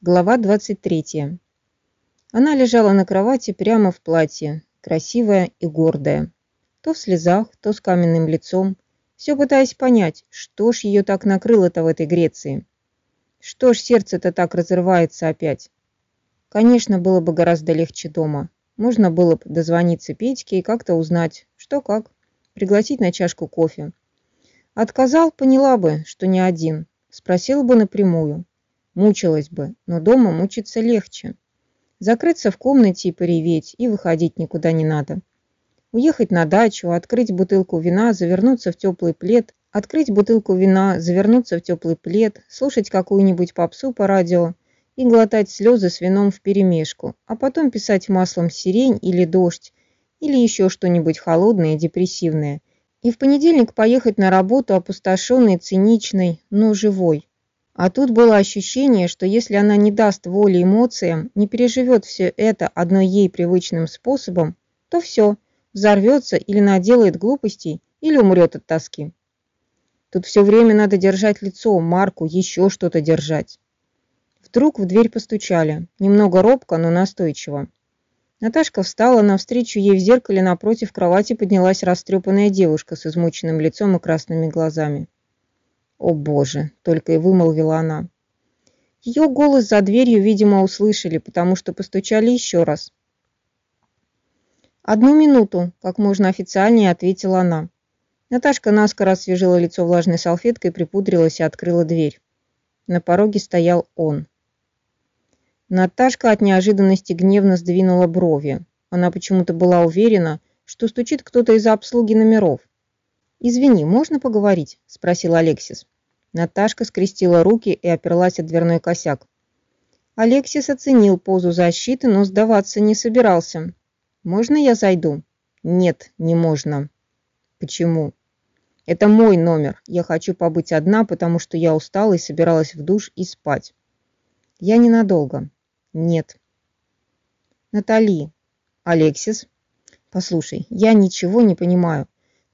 Глава 23. Она лежала на кровати прямо в платье, красивая и гордая. То в слезах, то с каменным лицом, все пытаясь понять, что ж ее так накрыло-то в этой Греции. Что ж сердце-то так разрывается опять. Конечно, было бы гораздо легче дома. Можно было бы дозвониться Петьке и как-то узнать, что как, пригласить на чашку кофе. Отказал, поняла бы, что не один. Спросила бы напрямую. Мучилась бы, но дома мучиться легче. Закрыться в комнате и пореветь, и выходить никуда не надо. Уехать на дачу, открыть бутылку вина, завернуться в теплый плед, открыть бутылку вина, завернуться в теплый плед, слушать какую-нибудь попсу по радио и глотать слезы с вином вперемешку, а потом писать маслом сирень или дождь, или еще что-нибудь холодное и депрессивное. И в понедельник поехать на работу опустошенной, циничной, но живой. А тут было ощущение, что если она не даст воли эмоциям, не переживет все это одной ей привычным способом, то все, взорвется или наделает глупостей, или умрет от тоски. Тут все время надо держать лицо, марку, еще что-то держать. Вдруг в дверь постучали, немного робко, но настойчиво. Наташка встала, навстречу ей в зеркале напротив кровати поднялась растрепанная девушка с измученным лицом и красными глазами. «О боже!» — только и вымолвила она. Ее голос за дверью, видимо, услышали, потому что постучали еще раз. «Одну минуту», — как можно официальнее ответила она. Наташка наскоро освежила лицо влажной салфеткой, припудрилась и открыла дверь. На пороге стоял он. Наташка от неожиданности гневно сдвинула брови. Она почему-то была уверена, что стучит кто-то из обслуги номеров. «Извини, можно поговорить?» – спросил Алексис. Наташка скрестила руки и оперлась от дверной косяк. Алексис оценил позу защиты, но сдаваться не собирался. «Можно я зайду?» «Нет, не можно». «Почему?» «Это мой номер. Я хочу побыть одна, потому что я устала и собиралась в душ и спать». «Я ненадолго». «Нет». «Натали». «Алексис». «Послушай, я ничего не понимаю.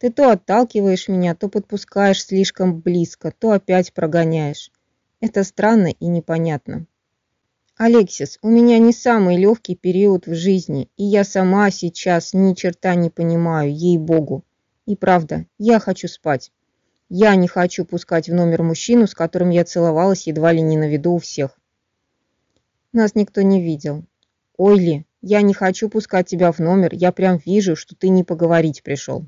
Ты то отталкиваешь меня, то подпускаешь слишком близко, то опять прогоняешь. Это странно и непонятно. Алексис, у меня не самый легкий период в жизни, и я сама сейчас ни черта не понимаю, ей-богу. И правда, я хочу спать. Я не хочу пускать в номер мужчину, с которым я целовалась едва ли не на виду у всех. Нас никто не видел. Ойли, я не хочу пускать тебя в номер, я прям вижу, что ты не поговорить пришел.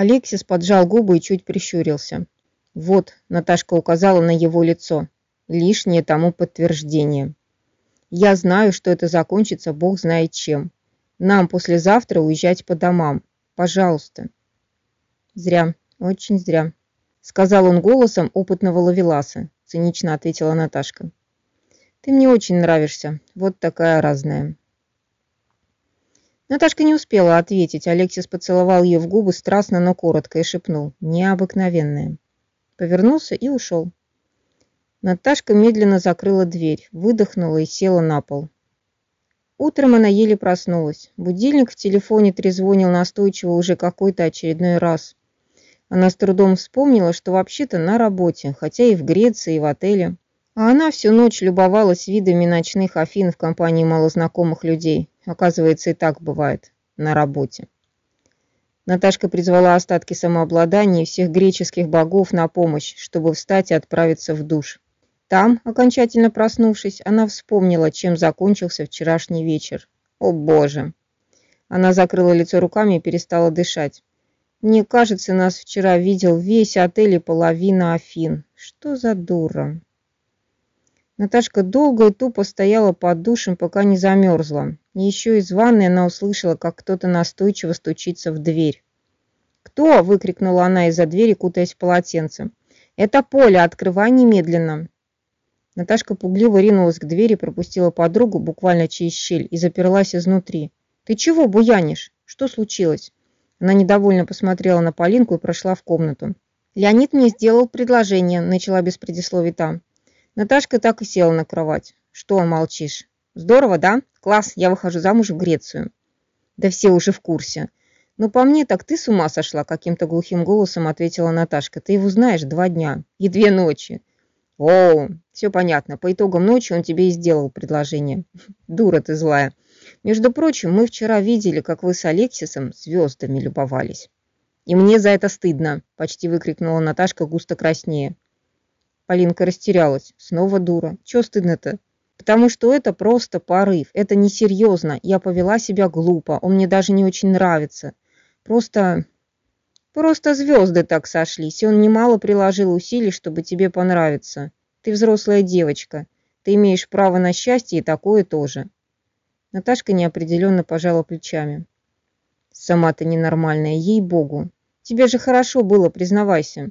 Алексис поджал губы и чуть прищурился. «Вот», — Наташка указала на его лицо, — «лишнее тому подтверждение. Я знаю, что это закончится, бог знает чем. Нам послезавтра уезжать по домам. Пожалуйста». «Зря, очень зря», — сказал он голосом опытного ловеласа, — цинично ответила Наташка. «Ты мне очень нравишься, вот такая разная». Наташка не успела ответить. Алексис поцеловал ее в губы страстно, но коротко и шепнул «Необыкновенное». Повернулся и ушел. Наташка медленно закрыла дверь, выдохнула и села на пол. Утром она еле проснулась. Будильник в телефоне трезвонил настойчиво уже какой-то очередной раз. Она с трудом вспомнила, что вообще-то на работе, хотя и в Греции, и в отеле. А она всю ночь любовалась видами ночных Афин в компании малознакомых людей. Оказывается, и так бывает на работе. Наташка призвала остатки самообладания всех греческих богов на помощь, чтобы встать и отправиться в душ. Там, окончательно проснувшись, она вспомнила, чем закончился вчерашний вечер. О боже! Она закрыла лицо руками и перестала дышать. Мне кажется, нас вчера видел весь отель и половина Афин. Что за дура? Наташка долго и тупо стояла под душем, пока не замерзла. Еще из ванной она услышала, как кто-то настойчиво стучится в дверь. «Кто?» – выкрикнула она из-за двери, кутаясь в полотенце. «Это Поля, открывай немедленно!» Наташка пугливо ринулась к двери, пропустила подругу буквально через щель и заперлась изнутри. «Ты чего буянишь? Что случилось?» Она недовольно посмотрела на Полинку и прошла в комнату. «Леонид мне сделал предложение», – начала без предисловий там. Наташка так и села на кровать. Что молчишь? Здорово, да? Класс, я выхожу замуж в Грецию. Да все уже в курсе. Ну, по мне, так ты с ума сошла, каким-то глухим голосом ответила Наташка. Ты его знаешь два дня и две ночи. О, Все понятно. По итогам ночи он тебе и сделал предложение. Дура ты злая. Между прочим, мы вчера видели, как вы с Алексисом звездами любовались. И мне за это стыдно, почти выкрикнула Наташка густо краснее. Полинка растерялась. Снова дура. Чего стыдно-то? Потому что это просто порыв. Это несерьезно. Я повела себя глупо. Он мне даже не очень нравится. Просто... Просто звезды так сошлись, и он немало приложил усилий, чтобы тебе понравиться. Ты взрослая девочка. Ты имеешь право на счастье и такое тоже. Наташка неопределенно пожала плечами. Сама ты ненормальная, ей-богу. Тебе же хорошо было, признавайся.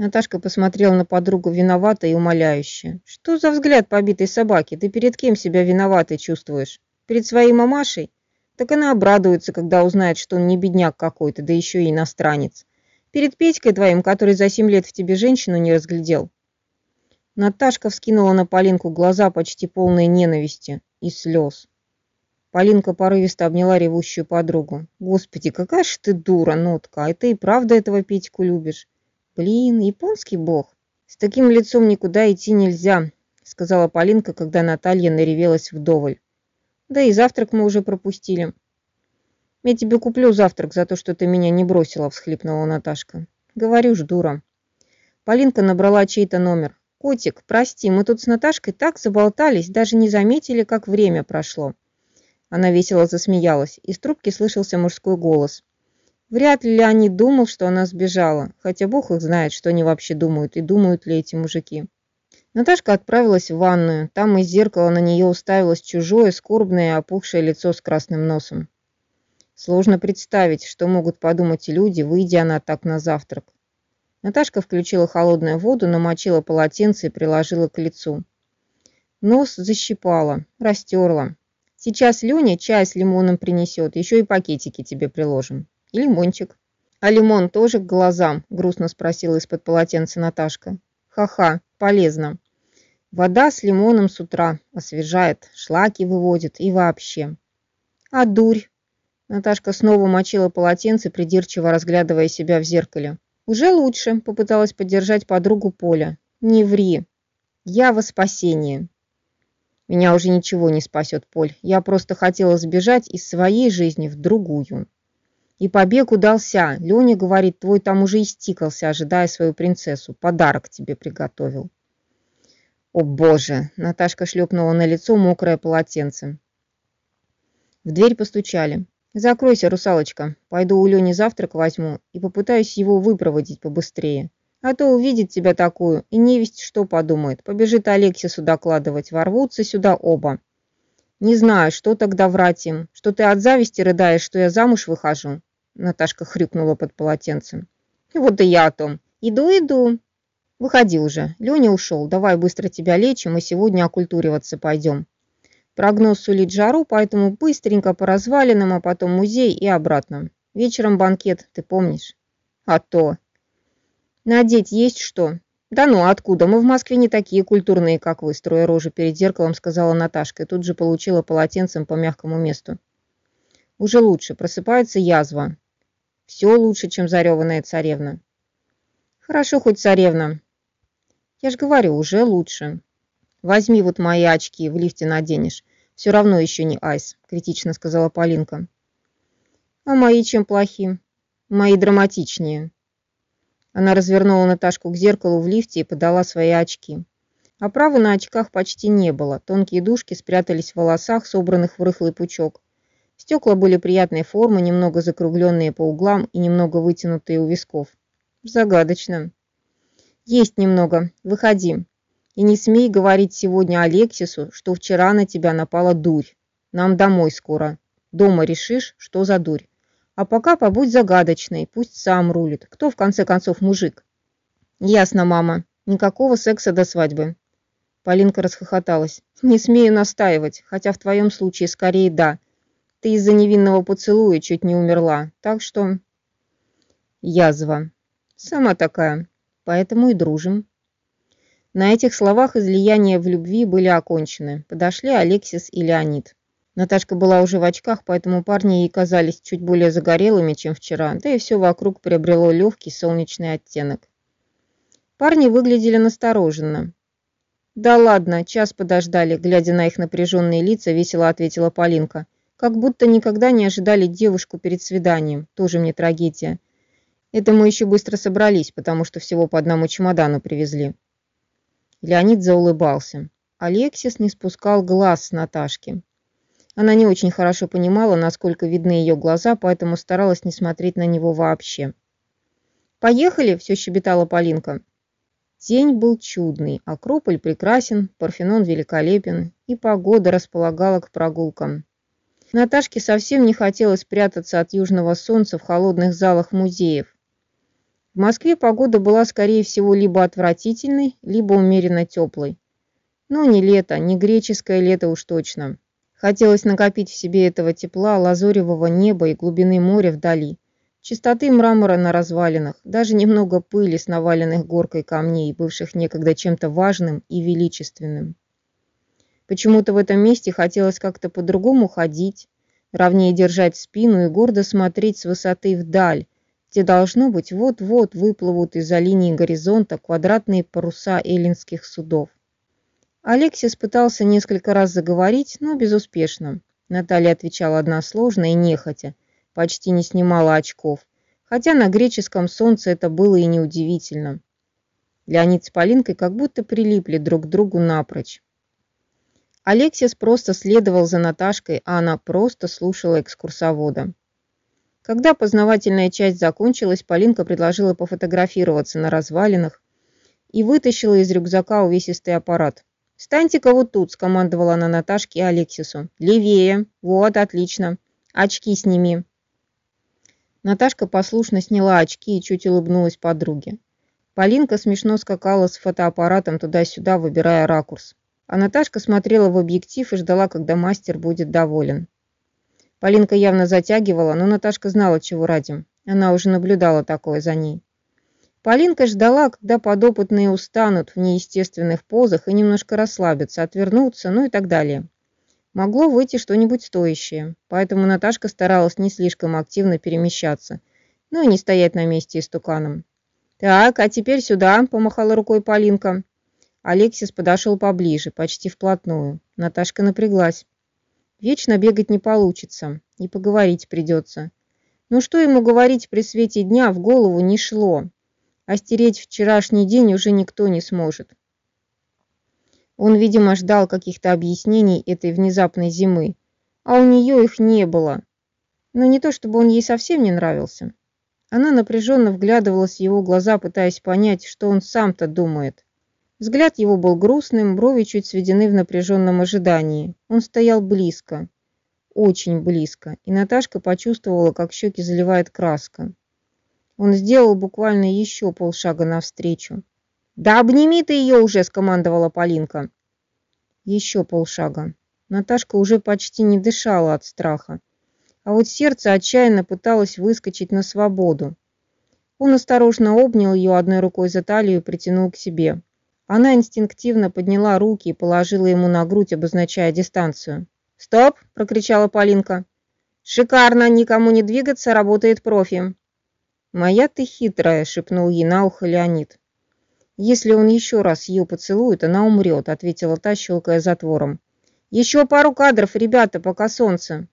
Наташка посмотрела на подругу виновато и умоляюще. Что за взгляд побитой собаки? Ты перед кем себя виноватой чувствуешь? Перед своей мамашей? Так она обрадуется, когда узнает, что он не бедняк какой-то, да еще и иностранец. Перед Петькой твоим, который за семь лет в тебе женщину не разглядел. Наташка вскинула на Полинку глаза почти полные ненависти и слез. Полинка порывисто обняла ревущую подругу. «Господи, какая ж ты дура, Нотка, а ты и правда этого Петьку любишь?» «Блин, японский бог. С таким лицом никуда идти нельзя», сказала Полинка, когда Наталья наревелась вдоволь. «Да и завтрак мы уже пропустили». «Я тебе куплю завтрак за то, что ты меня не бросила», всхлипнула Наташка. «Говорю ж, дура». Полинка набрала чей-то номер. «Котик, прости, мы тут с Наташкой так заболтались, даже не заметили, как время прошло». Она весело засмеялась. Из трубки слышался мужской голос. Вряд ли Леонид думал, что она сбежала, хотя бог их знает, что они вообще думают, и думают ли эти мужики. Наташка отправилась в ванную. Там из зеркала на нее уставилось чужое, скорбное, опухшее лицо с красным носом. Сложно представить, что могут подумать люди, выйдя она так на завтрак. Наташка включила холодную воду, намочила полотенце и приложила к лицу. Нос защипала, растерла. Сейчас Леня чай с лимоном принесет, еще и пакетики тебе приложим. И лимончик. А лимон тоже к глазам? Грустно спросила из-под полотенца Наташка. Ха-ха, полезно. Вода с лимоном с утра освежает, шлаки выводит и вообще. А дурь? Наташка снова мочила полотенце, придирчиво разглядывая себя в зеркале. Уже лучше, попыталась поддержать подругу Поля. Не ври. Я во спасение. Меня уже ничего не спасет, Поль. Я просто хотела сбежать из своей жизни в другую. И побег удался. Леня говорит, твой там уже истикался, ожидая свою принцессу. Подарок тебе приготовил. О боже! Наташка шлепнула на лицо мокрое полотенце. В дверь постучали. «Закройся, русалочка. Пойду у Лени завтрак возьму и попытаюсь его выпроводить побыстрее. А то увидит тебя такую и невесть что подумает. Побежит Алексису докладывать, ворвутся сюда оба. Не знаю, что тогда врать им, что ты от зависти рыдаешь, что я замуж выхожу. Наташка хрюкнула под полотенцем. Вот и я о том. Иду, иду. Выходи уже. Леня ушел. Давай быстро тебя лечим и сегодня окультуриваться пойдем. Прогноз сулит жару, поэтому быстренько по развалинам, а потом музей и обратно. Вечером банкет, ты помнишь? А то. Надеть есть что? Да ну, откуда? Мы в Москве не такие культурные, как вы, строя рожи перед зеркалом, сказала Наташка, и тут же получила полотенцем по мягкому месту. Уже лучше, просыпается язва. Все лучше, чем зареванная царевна. Хорошо хоть царевна. Я ж говорю, уже лучше. Возьми вот мои очки, в лифте наденешь. Все равно еще не айс, критично сказала Полинка. А мои чем плохи? Мои драматичнее. Она развернула Наташку к зеркалу в лифте и подала свои очки. Оправы на очках почти не было. Тонкие дужки спрятались в волосах, собранных в рыхлый пучок. Стекла были приятной формы, немного закругленные по углам и немного вытянутые у висков. Загадочно. Есть немного. Выходи. И не смей говорить сегодня Алексису, что вчера на тебя напала дурь. Нам домой скоро. Дома решишь, что за дурь. А пока побудь загадочной, пусть сам рулит. Кто в конце концов мужик? Ясно, мама. Никакого секса до свадьбы. Полинка расхохоталась. Не смею настаивать, хотя в твоем случае скорее да. Ты из-за невинного поцелуя чуть не умерла, так что... Язва. Сама такая. Поэтому и дружим. На этих словах излияния в любви были окончены. Подошли Алексис и Леонид. Наташка была уже в очках, поэтому парни ей казались чуть более загорелыми, чем вчера, да и все вокруг приобрело легкий солнечный оттенок. Парни выглядели настороженно. Да ладно, час подождали, глядя на их напряженные лица, весело ответила Полинка. Как будто никогда не ожидали девушку перед свиданием. Тоже мне трагедия. Это мы еще быстро собрались, потому что всего по одному чемодану привезли. Леонид заулыбался. Алексис не спускал глаз с Наташки. Она не очень хорошо понимала, насколько видны ее глаза, поэтому старалась не смотреть на него вообще. «Поехали!» – все щебетала Полинка. День был чудный, Акрополь прекрасен, Парфенон великолепен, и погода располагала к прогулкам. Наташке совсем не хотелось прятаться от южного солнца в холодных залах музеев. В Москве погода была, скорее всего, либо отвратительной, либо умеренно теплой. Но не лето, не греческое лето уж точно. Хотелось накопить в себе этого тепла, лазоревого неба и глубины моря вдали. Чистоты мрамора на развалинах, даже немного пыли с наваленных горкой камней, бывших некогда чем-то важным и величественным. Почему-то в этом месте хотелось как-то по-другому ходить, ровнее держать спину и гордо смотреть с высоты вдаль, где должно быть вот-вот выплывут из-за линии горизонта квадратные паруса эллинских судов. Алексис пытался несколько раз заговорить, но безуспешно. Наталья отвечала односложно и нехотя, почти не снимала очков, хотя на греческом солнце это было и неудивительно. Леонид с Полинкой как будто прилипли друг к другу напрочь. Алексис просто следовал за Наташкой, а она просто слушала экскурсовода. Когда познавательная часть закончилась, Полинка предложила пофотографироваться на развалинах и вытащила из рюкзака увесистый аппарат. «Станьте-ка вот тут», – скомандовала она Наташке и Алексису. «Левее. Вот, отлично. Очки сними». Наташка послушно сняла очки и чуть улыбнулась подруге. Полинка смешно скакала с фотоаппаратом туда-сюда, выбирая ракурс. А Наташка смотрела в объектив и ждала, когда мастер будет доволен. Полинка явно затягивала, но Наташка знала, чего ради. Она уже наблюдала такое за ней. Полинка ждала, когда подопытные устанут в неестественных позах и немножко расслабятся, отвернутся, ну и так далее. Могло выйти что-нибудь стоящее, поэтому Наташка старалась не слишком активно перемещаться, ну и не стоять на месте истуканом. «Так, а теперь сюда», – помахала рукой Полинка. Алексис подошел поближе, почти вплотную. Наташка напряглась. Вечно бегать не получится, и поговорить придется. Ну что ему говорить при свете дня, в голову не шло. А стереть вчерашний день уже никто не сможет. Он, видимо, ждал каких-то объяснений этой внезапной зимы, а у нее их не было. Но не то, чтобы он ей совсем не нравился. Она напряженно вглядывалась в его глаза, пытаясь понять, что он сам-то думает. Взгляд его был грустным, брови чуть сведены в напряженном ожидании. Он стоял близко, очень близко, и Наташка почувствовала, как щеки заливает краска. Он сделал буквально еще полшага навстречу. «Да обними ты ее уже!» – скомандовала Полинка. Еще полшага. Наташка уже почти не дышала от страха. А вот сердце отчаянно пыталось выскочить на свободу. Он осторожно обнял ее одной рукой за талию и притянул к себе. Она инстинктивно подняла руки и положила ему на грудь, обозначая дистанцию. «Стоп!» – прокричала Полинка. «Шикарно! Никому не двигаться, работает профи!» «Моя ты хитрая!» – шепнул ей на ухо Леонид. «Если он еще раз ее поцелует, она умрет», – ответила та, щелкая затвором. «Еще пару кадров, ребята, пока солнце».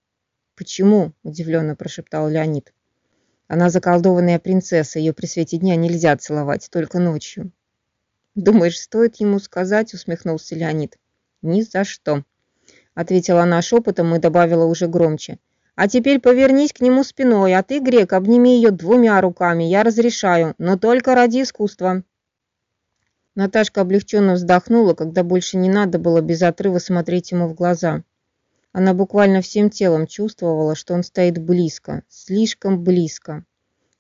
«Почему?» – удивленно прошептал Леонид. «Она заколдованная принцесса, ее при свете дня нельзя целовать, только ночью». «Думаешь, стоит ему сказать?» – усмехнулся Леонид. «Ни за что», – ответила она шепотом и добавила уже громче. «А теперь повернись к нему спиной, а ты, Грек, обними ее двумя руками, я разрешаю, но только ради искусства». Наташка облегченно вздохнула, когда больше не надо было без отрыва смотреть ему в глаза. Она буквально всем телом чувствовала, что он стоит близко, слишком близко.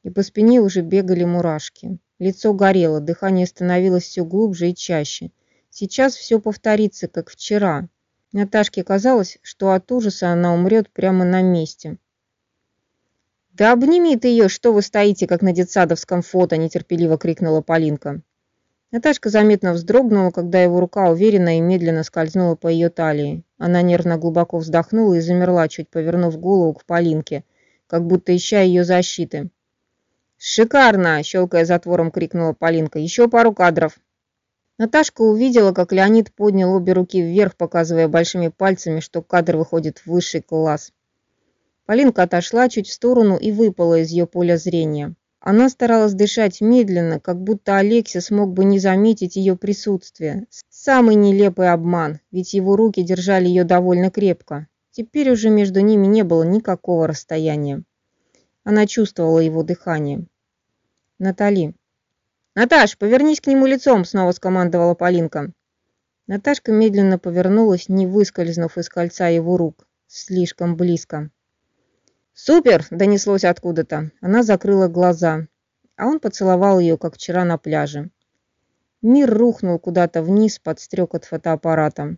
И по спине уже бегали мурашки. Лицо горело, дыхание становилось все глубже и чаще. Сейчас все повторится, как вчера. Наташке казалось, что от ужаса она умрет прямо на месте. «Да обними ты ее, что вы стоите, как на детсадовском фото!» – нетерпеливо крикнула Полинка. Наташка заметно вздрогнула, когда его рука уверенно и медленно скользнула по ее талии. Она нервно глубоко вздохнула и замерла, чуть повернув голову к Полинке, как будто ища ее защиты. «Шикарно!» – щелкая затвором, крикнула Полинка. «Еще пару кадров!» Наташка увидела, как Леонид поднял обе руки вверх, показывая большими пальцами, что кадр выходит в высший класс. Полинка отошла чуть в сторону и выпала из ее поля зрения. Она старалась дышать медленно, как будто Алексис мог бы не заметить ее присутствие. Самый нелепый обман, ведь его руки держали ее довольно крепко. Теперь уже между ними не было никакого расстояния. Она чувствовала его дыхание. «Натали, «Наташ, повернись к нему лицом!» – снова скомандовала Полинка. Наташка медленно повернулась, не выскользнув из кольца его рук. Слишком близко. «Супер!» – донеслось откуда-то. Она закрыла глаза, а он поцеловал ее, как вчера на пляже. Мир рухнул куда-то вниз под стрекот фотоаппарата.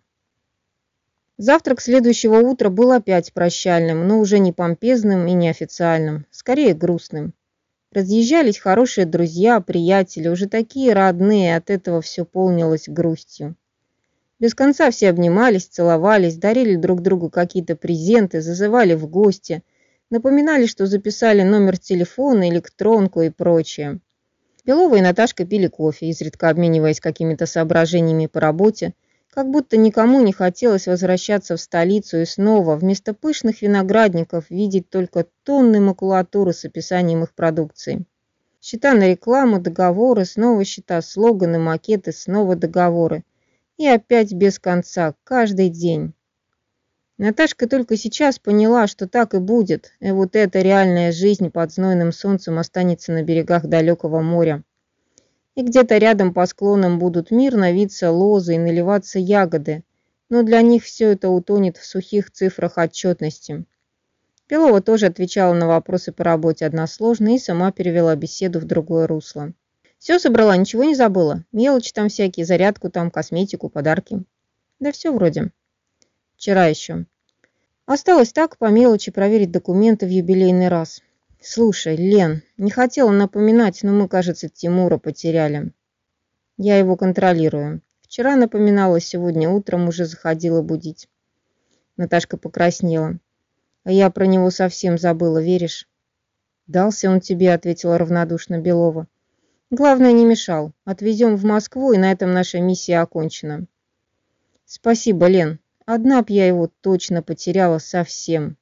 Завтрак следующего утра был опять прощальным, но уже не помпезным и не официальным, скорее грустным. Разъезжались хорошие друзья, приятели, уже такие родные, от этого все полнилось грустью. Без конца все обнимались, целовались, дарили друг другу какие-то презенты, зазывали в гости, напоминали, что записали номер телефона, электронку и прочее. Белова и Наташка пили кофе, изредка обмениваясь какими-то соображениями по работе, как будто никому не хотелось возвращаться в столицу и снова вместо пышных виноградников видеть только тонны макулатуры с описанием их продукции. Счета на рекламу, договоры, снова счета, слоганы, макеты, снова договоры. И опять без конца, каждый день. Наташка только сейчас поняла, что так и будет, и вот эта реальная жизнь под знойным солнцем останется на берегах далекого моря и где-то рядом по склонам будут мирно виться лозы и наливаться ягоды, но для них все это утонет в сухих цифрах отчетности. Белова тоже отвечала на вопросы по работе односложно и сама перевела беседу в другое русло. Все собрала, ничего не забыла. Мелочи там всякие, зарядку там, косметику, подарки. Да все вроде. Вчера еще. Осталось так по мелочи проверить документы в юбилейный раз. Слушай, Лен, не хотела напоминать, но мы, кажется, Тимура потеряли. Я его контролирую. Вчера напоминала, сегодня утром уже заходила будить. Наташка покраснела. А я про него совсем забыла, веришь? Дался он тебе, ответила равнодушно Белова. Главное, не мешал. Отвезем в Москву, и на этом наша миссия окончена. Спасибо, Лен. Одна б я его точно потеряла совсем.